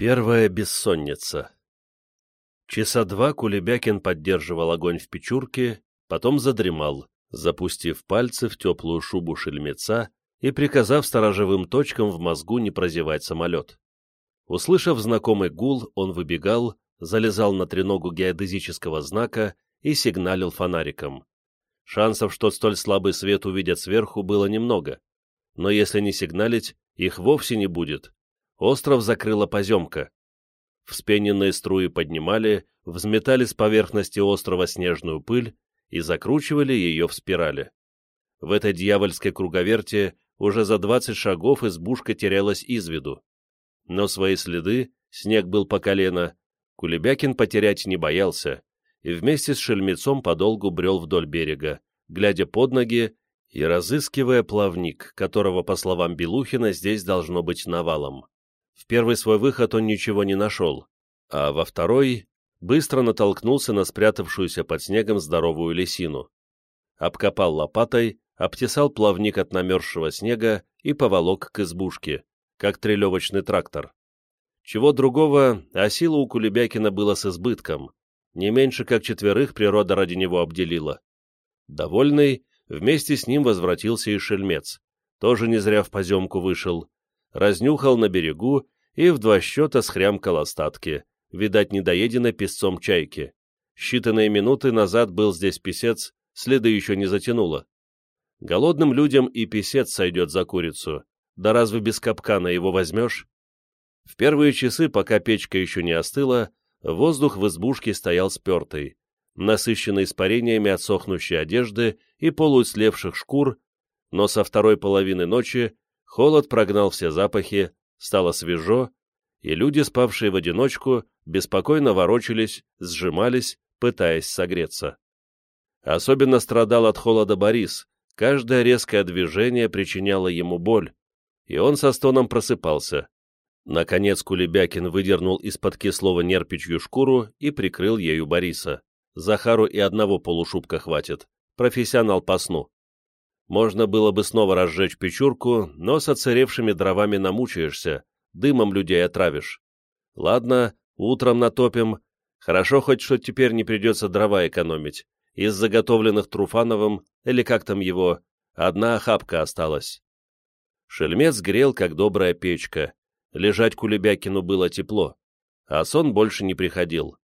Первая бессонница. Часа два Кулебякин поддерживал огонь в печурке, потом задремал, запустив пальцы в теплую шубу шельмеца и приказав сторожевым точкам в мозгу не прозевать самолет. Услышав знакомый гул, он выбегал, залезал на треногу геодезического знака и сигналил фонариком. Шансов, что столь слабый свет увидят сверху, было немного. Но если не сигналить, их вовсе не будет, Остров закрыла поземка. Вспененные струи поднимали, взметали с поверхности острова снежную пыль и закручивали ее в спирали. В этой дьявольской круговерте уже за двадцать шагов избушка терялась из виду. Но свои следы, снег был по колено, Кулебякин потерять не боялся, и вместе с шельмецом подолгу брел вдоль берега, глядя под ноги и разыскивая плавник, которого, по словам Белухина, здесь должно быть навалом. В первый свой выход он ничего не нашел, а во второй быстро натолкнулся на спрятавшуюся под снегом здоровую лисину. Обкопал лопатой, обтесал плавник от намерзшего снега и поволок к избушке, как трелевочный трактор. Чего другого, а сила у Кулебякина была с избытком. Не меньше как четверых природа ради него обделила. Довольный, вместе с ним возвратился и шельмец. Тоже не зря в поземку вышел, разнюхал на берегу и в два счета схрямкал остатки, видать, недоеденной песцом чайки. Считанные минуты назад был здесь писец, следы еще не затянуло. Голодным людям и писец сойдет за курицу, да разве без капкана его возьмешь? В первые часы, пока печка еще не остыла, воздух в избушке стоял спертый, насыщенный испарениями отсохнущей одежды и полуислевших шкур, но со второй половины ночи Холод прогнал все запахи, стало свежо, и люди, спавшие в одиночку, беспокойно ворочались, сжимались, пытаясь согреться. Особенно страдал от холода Борис, каждое резкое движение причиняло ему боль, и он со стоном просыпался. Наконец Кулебякин выдернул из-под кислого нерпичью шкуру и прикрыл ею Бориса. Захару и одного полушубка хватит, профессионал по сну. Можно было бы снова разжечь печурку, но с оцаревшими дровами намучаешься, дымом людей отравишь. Ладно, утром натопим. Хорошо хоть, что теперь не придется дрова экономить. Из заготовленных Труфановым, или как там его, одна охапка осталась. Шельмец грел, как добрая печка. Лежать Кулебякину было тепло, а сон больше не приходил.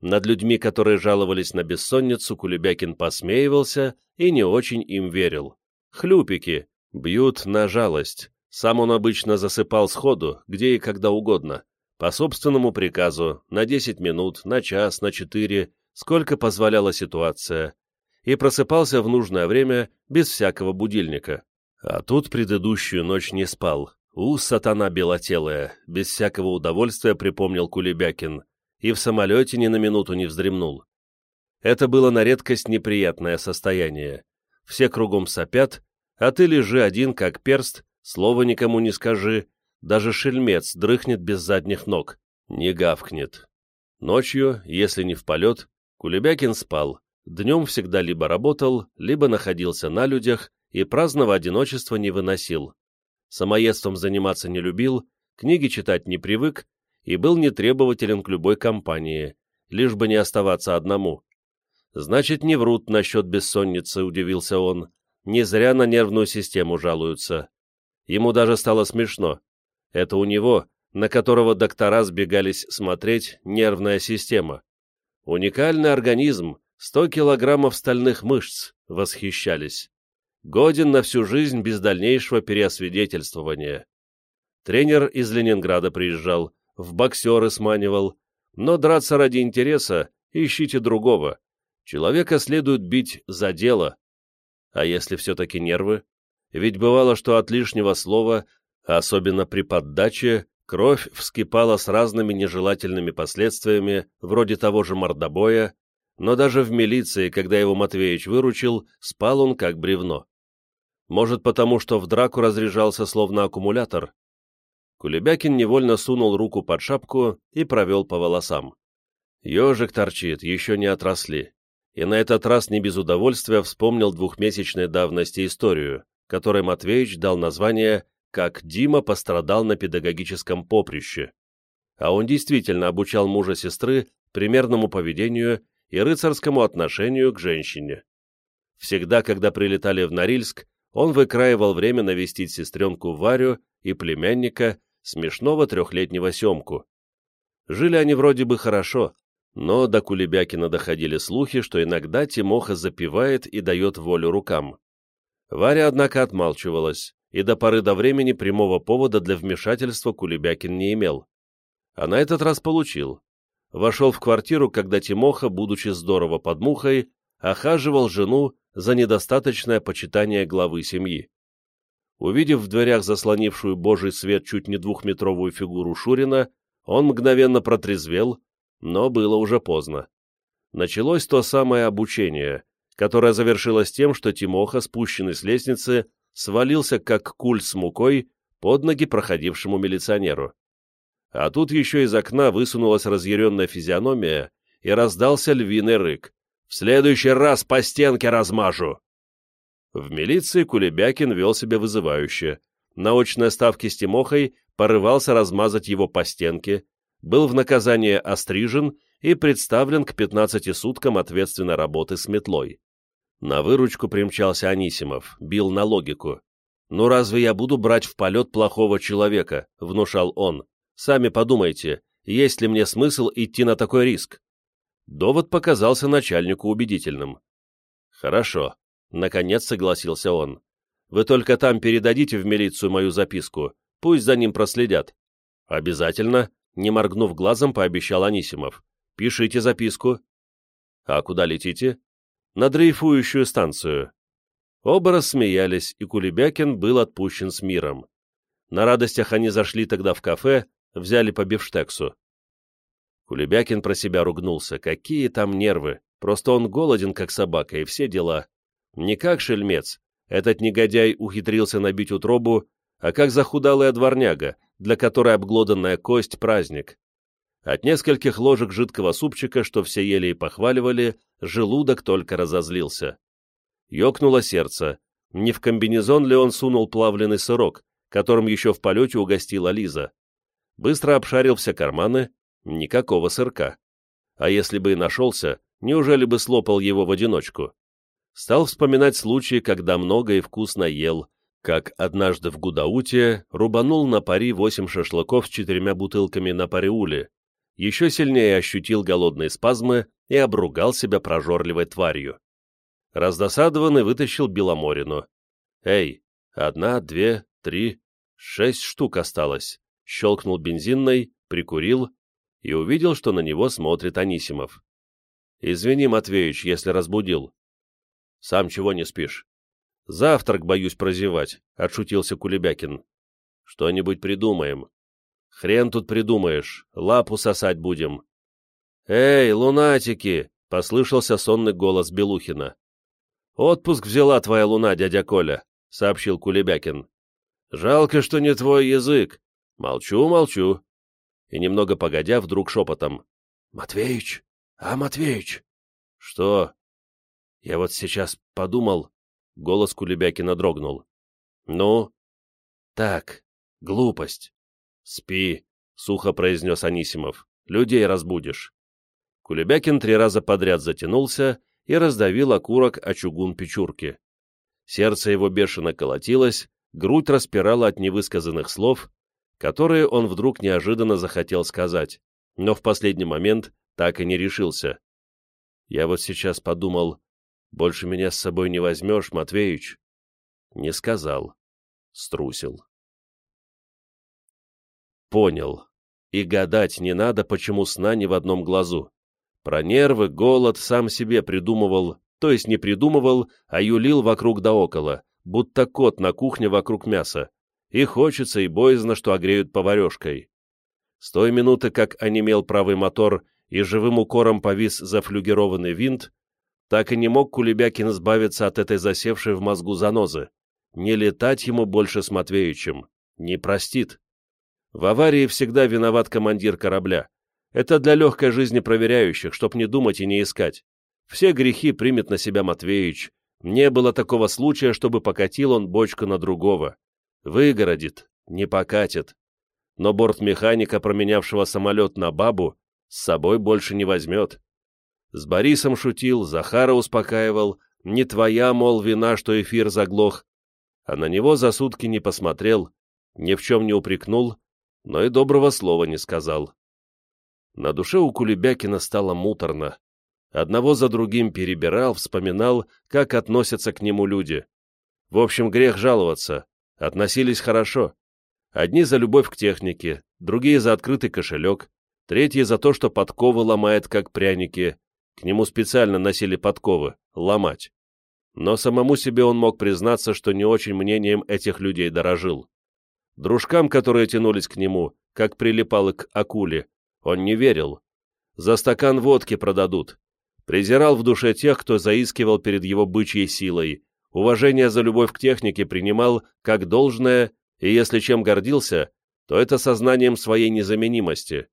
Над людьми, которые жаловались на бессонницу, Кулебякин посмеивался и не очень им верил. Хлюпики, бьют на жалость. Сам он обычно засыпал сходу, где и когда угодно, по собственному приказу, на 10 минут, на час, на 4, сколько позволяла ситуация, и просыпался в нужное время без всякого будильника. А тут предыдущую ночь не спал. У, сатана белотелая, без всякого удовольствия припомнил Кулебякин, и в самолете ни на минуту не вздремнул. Это было на редкость неприятное состояние. Все кругом сопят, а ты лежи один, как перст, слова никому не скажи, даже шельмец дрыхнет без задних ног, не гавкнет. Ночью, если не в полет, Кулебякин спал, днем всегда либо работал, либо находился на людях и праздного одиночества не выносил. Самоедством заниматься не любил, книги читать не привык и был нетребователен к любой компании, лишь бы не оставаться одному. Значит, не врут насчет бессонницы, удивился он. Не зря на нервную систему жалуются. Ему даже стало смешно. Это у него, на которого доктора сбегались смотреть, нервная система. Уникальный организм, 100 килограммов стальных мышц, восхищались. Годен на всю жизнь без дальнейшего переосвидетельствования. Тренер из Ленинграда приезжал, в боксеры сманивал. Но драться ради интереса ищите другого. Человека следует бить за дело. А если все-таки нервы? Ведь бывало, что от лишнего слова, особенно при поддаче, кровь вскипала с разными нежелательными последствиями, вроде того же мордобоя, но даже в милиции, когда его Матвеич выручил, спал он как бревно. Может, потому что в драку разряжался словно аккумулятор, Кулебякин невольно сунул руку под шапку и провел по волосам. Ежик торчит, еще не отросли. И на этот раз не без удовольствия вспомнил двухмесячной давности историю, которой Матвеич дал название «Как Дима пострадал на педагогическом поприще». а он действительно обучал мужа сестры примерному поведению и рыцарскому отношению к женщине. Всегда, когда прилетали в Норильск, он выкраивал время навестить сестренку Варю и племянника, смешного трехлетнего Семку. Жили они вроде бы хорошо, но до Кулебякина доходили слухи, что иногда Тимоха запивает и дает волю рукам. Варя, однако, отмалчивалась, и до поры до времени прямого повода для вмешательства Кулебякин не имел. А на этот раз получил. Вошел в квартиру, когда Тимоха, будучи здорово под мухой, охаживал жену за недостаточное почитание главы семьи. Увидев в дверях заслонившую божий свет чуть не двухметровую фигуру Шурина, он мгновенно протрезвел, но было уже поздно. Началось то самое обучение, которое завершилось тем, что Тимоха, спущенный с лестницы, свалился как куль с мукой под ноги проходившему милиционеру. А тут еще из окна высунулась разъяренная физиономия и раздался львиный рык. «В следующий раз по стенке размажу!» В милиции Кулебякин вел себя вызывающе. На очной ставке с Тимохой порывался размазать его по стенке, был в наказание острижен и представлен к 15 суткам ответственной работы с метлой. На выручку примчался Анисимов, бил на логику. «Ну разве я буду брать в полет плохого человека?» — внушал он. «Сами подумайте, есть ли мне смысл идти на такой риск?» Довод показался начальнику убедительным. «Хорошо», Наконец согласился он. «Вы только там передадите в милицию мою записку. Пусть за ним проследят». «Обязательно», — не моргнув глазом, пообещал Анисимов. «Пишите записку». «А куда летите?» «На дрейфующую станцию». Оба рассмеялись, и Кулебякин был отпущен с миром. На радостях они зашли тогда в кафе, взяли по бифштексу. Кулебякин про себя ругнулся. Какие там нервы! Просто он голоден, как собака, и все дела. Не как шельмец, этот негодяй ухитрился набить утробу, а как захудалая дворняга, для которой обглоданная кость — праздник. От нескольких ложек жидкого супчика, что все ели и похваливали, желудок только разозлился. Ёкнуло сердце. Не в комбинезон ли он сунул плавленый сырок, которым еще в полете угостила Лиза? Быстро обшарил все карманы, никакого сырка. А если бы и нашелся, неужели бы слопал его в одиночку? Стал вспоминать случаи, когда много и вкусно ел, как однажды в Гудауте рубанул на пари восемь шашлыков с четырьмя бутылками на париуле, еще сильнее ощутил голодные спазмы и обругал себя прожорливой тварью. Раздосадованный вытащил Беломорину. «Эй, одна, две, три, шесть штук осталось», щелкнул бензинной, прикурил и увидел, что на него смотрит Анисимов. «Извини, Матвеич, если разбудил. Сам чего не спишь? Завтрак боюсь прозевать, — отшутился Кулебякин. Что-нибудь придумаем. Хрен тут придумаешь, лапу сосать будем. Эй, лунатики! — послышался сонный голос Белухина. «Отпуск взяла твоя луна, дядя Коля», — сообщил Кулебякин. «Жалко, что не твой язык. Молчу, молчу». И немного погодя, вдруг шепотом. «Матвеич! А, Матвеич!» «Что?» Я вот сейчас подумал...» Голос Кулебякина дрогнул. «Ну?» «Так, глупость». «Спи», — сухо произнес Анисимов. «Людей разбудишь». Кулебякин три раза подряд затянулся и раздавил окурок о чугун печурки. Сердце его бешено колотилось, грудь распирала от невысказанных слов, которые он вдруг неожиданно захотел сказать, но в последний момент так и не решился. Я вот сейчас подумал, больше меня с собой не возьмешь, Матвеич?» Не сказал. Струсил. Понял. И гадать не надо, почему сна ни в одном глазу. Про нервы, голод сам себе придумывал, то есть не придумывал, а юлил вокруг да около, будто кот на кухне вокруг мяса. И хочется, и боязно, что огреют поварешкой. С той минуты, как онемел правый мотор и живым укором повис зафлюгированный винт, так и не мог Кулебякин избавиться от этой засевшей в мозгу занозы. Не летать ему больше с Матвеичем. Не простит. В аварии всегда виноват командир корабля. Это для легкой жизни проверяющих, чтоб не думать и не искать. Все грехи примет на себя Матвеич. Не было такого случая, чтобы покатил он бочку на другого. Выгородит, не покатит. но бортмеханика, променявшего самолет на бабу, с собой больше не возьмет. С Борисом шутил, Захара успокаивал, не твоя, мол, вина, что эфир заглох, а на него за сутки не посмотрел, ни в чем не упрекнул, но и доброго слова не сказал. На душе у Кулебякина стало муторно. Одного за другим перебирал, вспоминал, как относятся к нему люди. В общем, грех жаловаться. Относились хорошо. Одни за любовь к технике, другие за открытый кошелек, третьи за то, что подковы ломает, как пряники. К нему специально носили подковы, ломать. Но самому себе он мог признаться, что не очень мнением этих людей дорожил. Дружкам, которые тянулись к нему, как прилипалы к акуле, он не верил. За стакан водки продадут. Презирал в душе тех, кто заискивал перед его бычьей силой. Уважение за любовь к технике принимал как должное, и если чем гордился, то это сознанием своей незаменимости.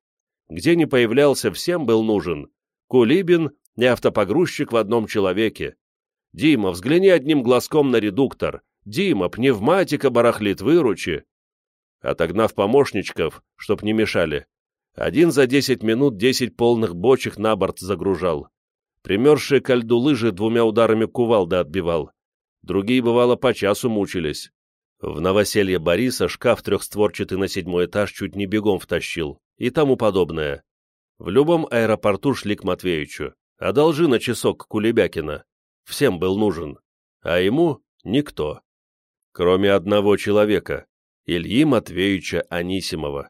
Где не появлялся, всем был нужен. Кулибин и автопогрузчик в одном человеке. «Дима, взгляни одним глазком на редуктор. Дима, пневматика барахлит, выручи». Отогнав помощничков, чтоб не мешали, один за десять минут десять полных бочек на борт загружал. Примерзшие ко льду лыжи двумя ударами кувалды отбивал. Другие, бывало, по часу мучились. В новоселье Бориса шкаф трехстворчатый на седьмой этаж чуть не бегом втащил и тому подобное. В любом аэропорту шли к Матвеичу. Одолжи на часок Кулебякина. Всем был нужен. А ему никто. Кроме одного человека, Ильи Матвеевича Анисимова.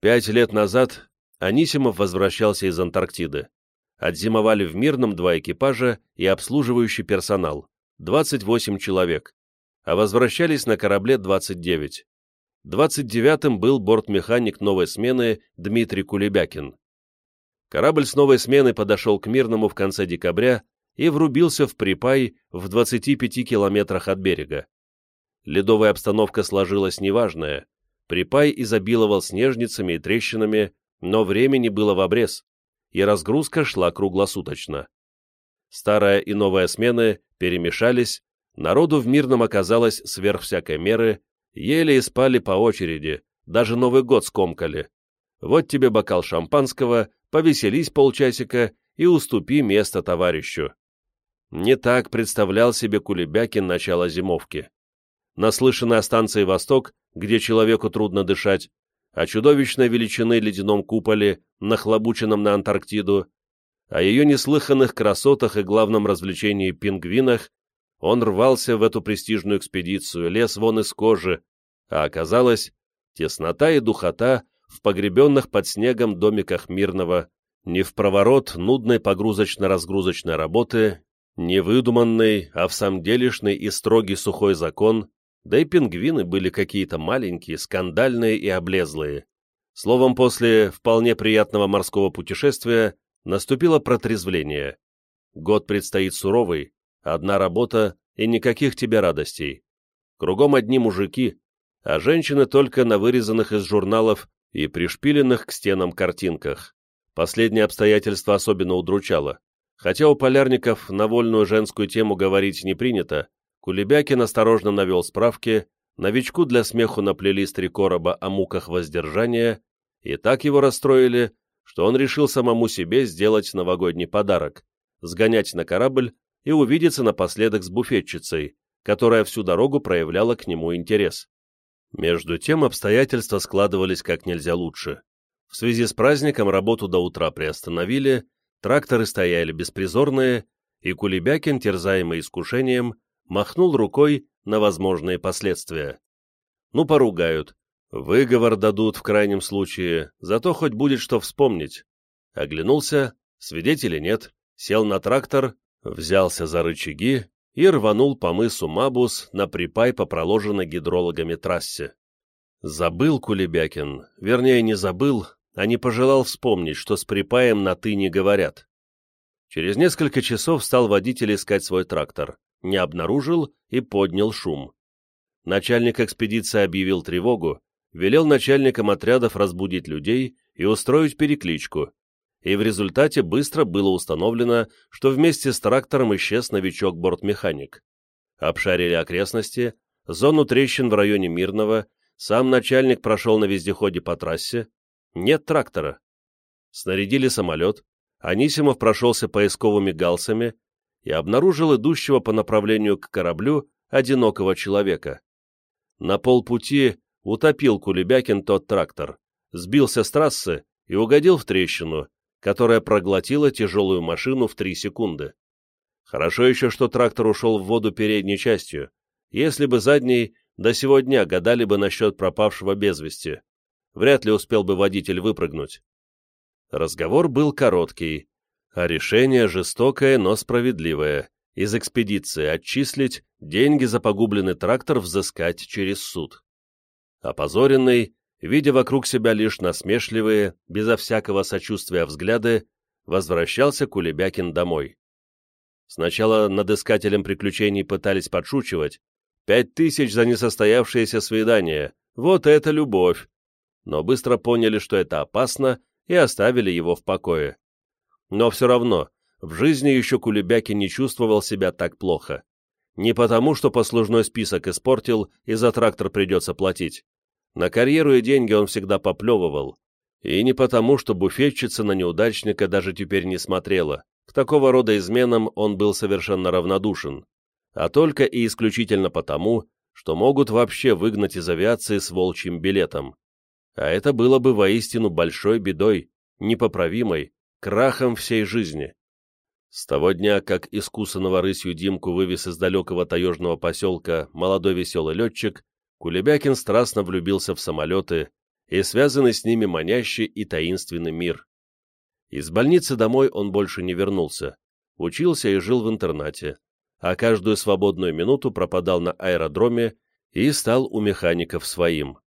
Пять лет назад Анисимов возвращался из Антарктиды. Отзимовали в Мирном два экипажа и обслуживающий персонал, 28 человек, а возвращались на корабле 29. 29-м был бортмеханик новой смены Дмитрий Кулебякин. Корабль с новой смены подошел к Мирному в конце декабря и врубился в припай в 25 километрах от берега. Ледовая обстановка сложилась неважная, Припай изобиловал снежницами и трещинами, но времени было в обрез, и разгрузка шла круглосуточно. Старая и новая смены перемешались, народу в Мирном оказалось сверх всякой меры, ели и спали по очереди, даже Новый год скомкали. Вот тебе бокал шампанского, повеселись полчасика и уступи место товарищу. Не так представлял себе Кулебякин начало зимовки наслышанный о станции «Восток», где человеку трудно дышать, о чудовищной величины ледяном куполе, нахлобученном на Антарктиду, о ее неслыханных красотах и главном развлечении пингвинах, он рвался в эту престижную экспедицию, лес вон из кожи, а оказалось, теснота и духота в погребенных под снегом домиках Мирного, не в проворот нудной погрузочно-разгрузочной работы, не выдуманный, а в самом делешный и строгий сухой закон, да и пингвины были какие-то маленькие, скандальные и облезлые. Словом, после вполне приятного морского путешествия наступило протрезвление. Год предстоит суровый, одна работа и никаких тебе радостей. Кругом одни мужики, а женщины только на вырезанных из журналов и пришпиленных к стенам картинках. Последнее обстоятельство особенно удручало. Хотя у полярников на вольную женскую тему говорить не принято, Кулебякин осторожно навел справки, новичку для смеху наплели с три короба о муках воздержания, и так его расстроили, что он решил самому себе сделать новогодний подарок, сгонять на корабль и увидеться напоследок с буфетчицей, которая всю дорогу проявляла к нему интерес. Между тем обстоятельства складывались как нельзя лучше. В связи с праздником работу до утра приостановили, тракторы стояли беспризорные, и Кулебякин, терзаемый искушением, махнул рукой на возможные последствия. Ну, поругают, выговор дадут в крайнем случае, зато хоть будет что вспомнить. Оглянулся, свидетелей нет, сел на трактор, взялся за рычаги и рванул по мысу Мабус на припай по проложенной гидрологами трассе. Забыл Кулебякин, вернее, не забыл, а не пожелал вспомнить, что с припаем на «ты» не говорят. Через несколько часов стал водитель искать свой трактор не обнаружил и поднял шум. Начальник экспедиции объявил тревогу, велел начальникам отрядов разбудить людей и устроить перекличку, и в результате быстро было установлено, что вместе с трактором исчез новичок-бортмеханик. Обшарили окрестности, зону трещин в районе Мирного, Сам начальник прошел на вездеходе по трассе. Нет трактора. Снарядили самолет. Анисимов прошелся поисковыми галсами и обнаружил идущего по направлению к кораблю одинокого человека. На полпути утопил Кулебякин тот трактор, сбился с трассы и угодил в трещину, которая проглотила тяжелую машину в три секунды. Хорошо еще, что трактор ушел в воду передней частью. Если бы задней, до сего дня гадали бы насчет пропавшего без вести. Вряд ли успел бы водитель выпрыгнуть. Разговор был короткий, а решение жестокое, но справедливое. Из экспедиции отчислить, деньги за погубленный трактор взыскать через суд. Опозоренный, видя вокруг себя лишь насмешливые, безо всякого сочувствия взгляды, возвращался Кулебякин домой. Сначала над искателем приключений пытались подшучивать. Пять тысяч за несостоявшееся свидание. Вот это любовь! Но быстро поняли, что это опасно, и оставили его в покое. Но все равно, в жизни еще Кулебякин не чувствовал себя так плохо. Не потому, что послужной список испортил и за трактор придется платить. На карьеру и деньги он всегда поплевывал. И не потому, что буфетчица на неудачника даже теперь не смотрела. К такого рода изменам он был совершенно равнодушен. А только и исключительно потому, что могут вообще выгнать из авиации с волчьим билетом. А это было бы воистину большой бедой, непоправимой, крахом всей жизни. С того дня, как искусанного рысью Димку вывез из далекого таежного поселка молодой веселый летчик, Кулебякин страстно влюбился в самолеты и связанный с ними манящий и таинственный мир. Из больницы домой он больше не вернулся, учился и жил в интернате, а каждую свободную минуту пропадал на аэродроме и стал у механиков своим.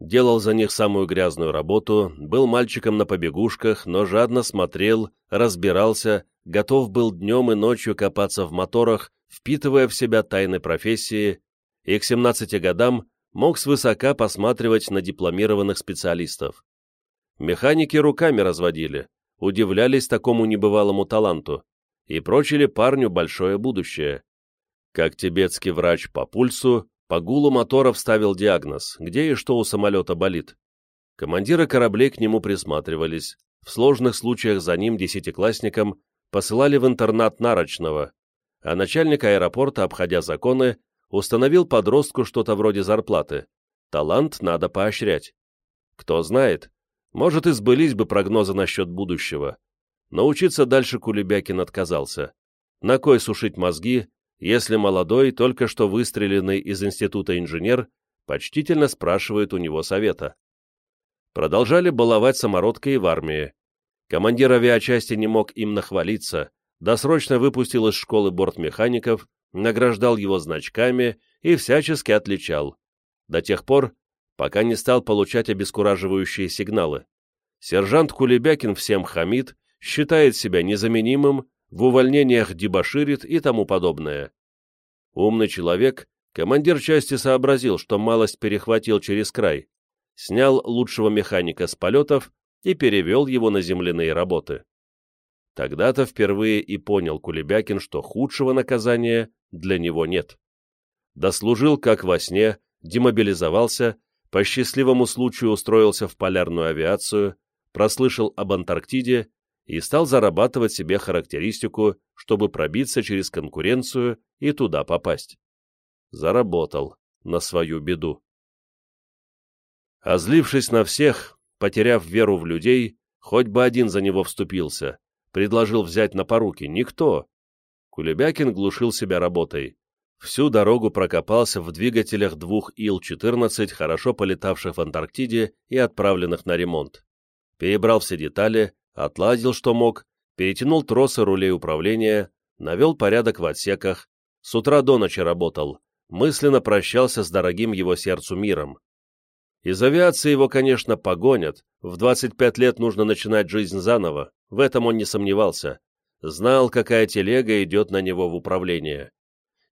Делал за них самую грязную работу, был мальчиком на побегушках, но жадно смотрел, разбирался готов был днем и ночью копаться в моторах, впитывая в себя тайны профессии, и к 17 годам мог свысока посматривать на дипломированных специалистов. Механики руками разводили, удивлялись такому небывалому таланту и прочили парню большое будущее. Как тибетский врач по пульсу, по гулу мотора вставил диагноз, где и что у самолета болит. Командиры кораблей к нему присматривались, в сложных случаях за ним, десятиклассникам, посылали в интернат Нарочного, а начальник аэропорта, обходя законы, установил подростку что-то вроде зарплаты. Талант надо поощрять. Кто знает, может и сбылись бы прогнозы насчет будущего. Но учиться дальше Кулебякин отказался. На кой сушить мозги, если молодой, только что выстреленный из института инженер, почтительно спрашивает у него совета. Продолжали баловать самородкой в армии. Командир авиачасти не мог им нахвалиться, досрочно выпустил из школы бортмехаников, награждал его значками и всячески отличал. До тех пор, пока не стал получать обескураживающие сигналы. Сержант Кулебякин всем хамит, считает себя незаменимым, в увольнениях дебоширит и тому подобное. Умный человек, командир части сообразил, что малость перехватил через край, снял лучшего механика с полетов и перевел его на земляные работы. Тогда-то впервые и понял Кулебякин, что худшего наказания для него нет. Дослужил, как во сне, демобилизовался, по счастливому случаю устроился в полярную авиацию, прослышал об Антарктиде и стал зарабатывать себе характеристику, чтобы пробиться через конкуренцию и туда попасть. Заработал на свою беду. Озлившись на всех, Потеряв веру в людей, хоть бы один за него вступился, предложил взять на поруки, никто. Кулебякин глушил себя работой. Всю дорогу прокопался в двигателях двух Ил-14, хорошо полетавших в Антарктиде и отправленных на ремонт. Перебрал все детали, отладил, что мог, перетянул тросы рулей управления, навел порядок в отсеках, с утра до ночи работал, мысленно прощался с дорогим его сердцу миром. Из авиации его, конечно, погонят, в 25 лет нужно начинать жизнь заново, в этом он не сомневался. Знал, какая телега идет на него в управление.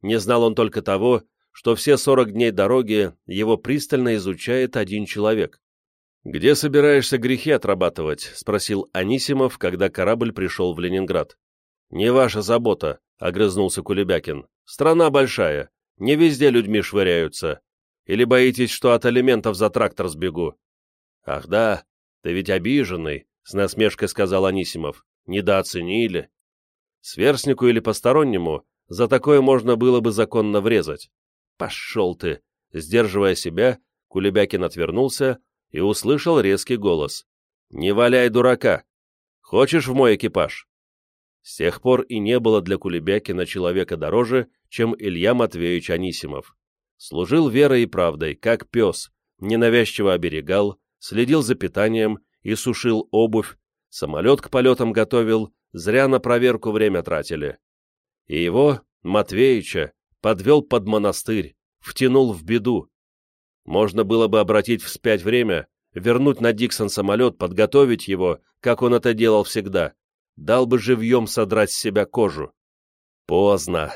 Не знал он только того, что все 40 дней дороги его пристально изучает один человек. «Где собираешься грехи отрабатывать?» — спросил Анисимов, когда корабль пришел в Ленинград. «Не ваша забота», — огрызнулся Кулебякин. «Страна большая, не везде людьми швыряются. Или боитесь, что от алиментов за трактор сбегу?» «Ах да, ты ведь обиженный», — с насмешкой сказал Анисимов. «Недооценили». «Сверстнику или постороннему за такое можно было бы законно врезать». «Пошел ты!» Сдерживая себя, Кулебякин отвернулся и услышал резкий голос. «Не валяй дурака! Хочешь в мой экипаж?» С тех пор и не было для Кулебякина человека дороже, чем Илья Матвеевич Анисимов. Служил верой и правдой, как пес, ненавязчиво оберегал, следил за питанием и сушил обувь, самолет к полетам готовил, зря на проверку время тратили. И его, Матвеича, подвел под монастырь, втянул в беду. Можно было бы обратить вспять время, вернуть на Диксон самолет, подготовить его, как он это делал всегда, дал бы живьем содрать с себя кожу. Поздно.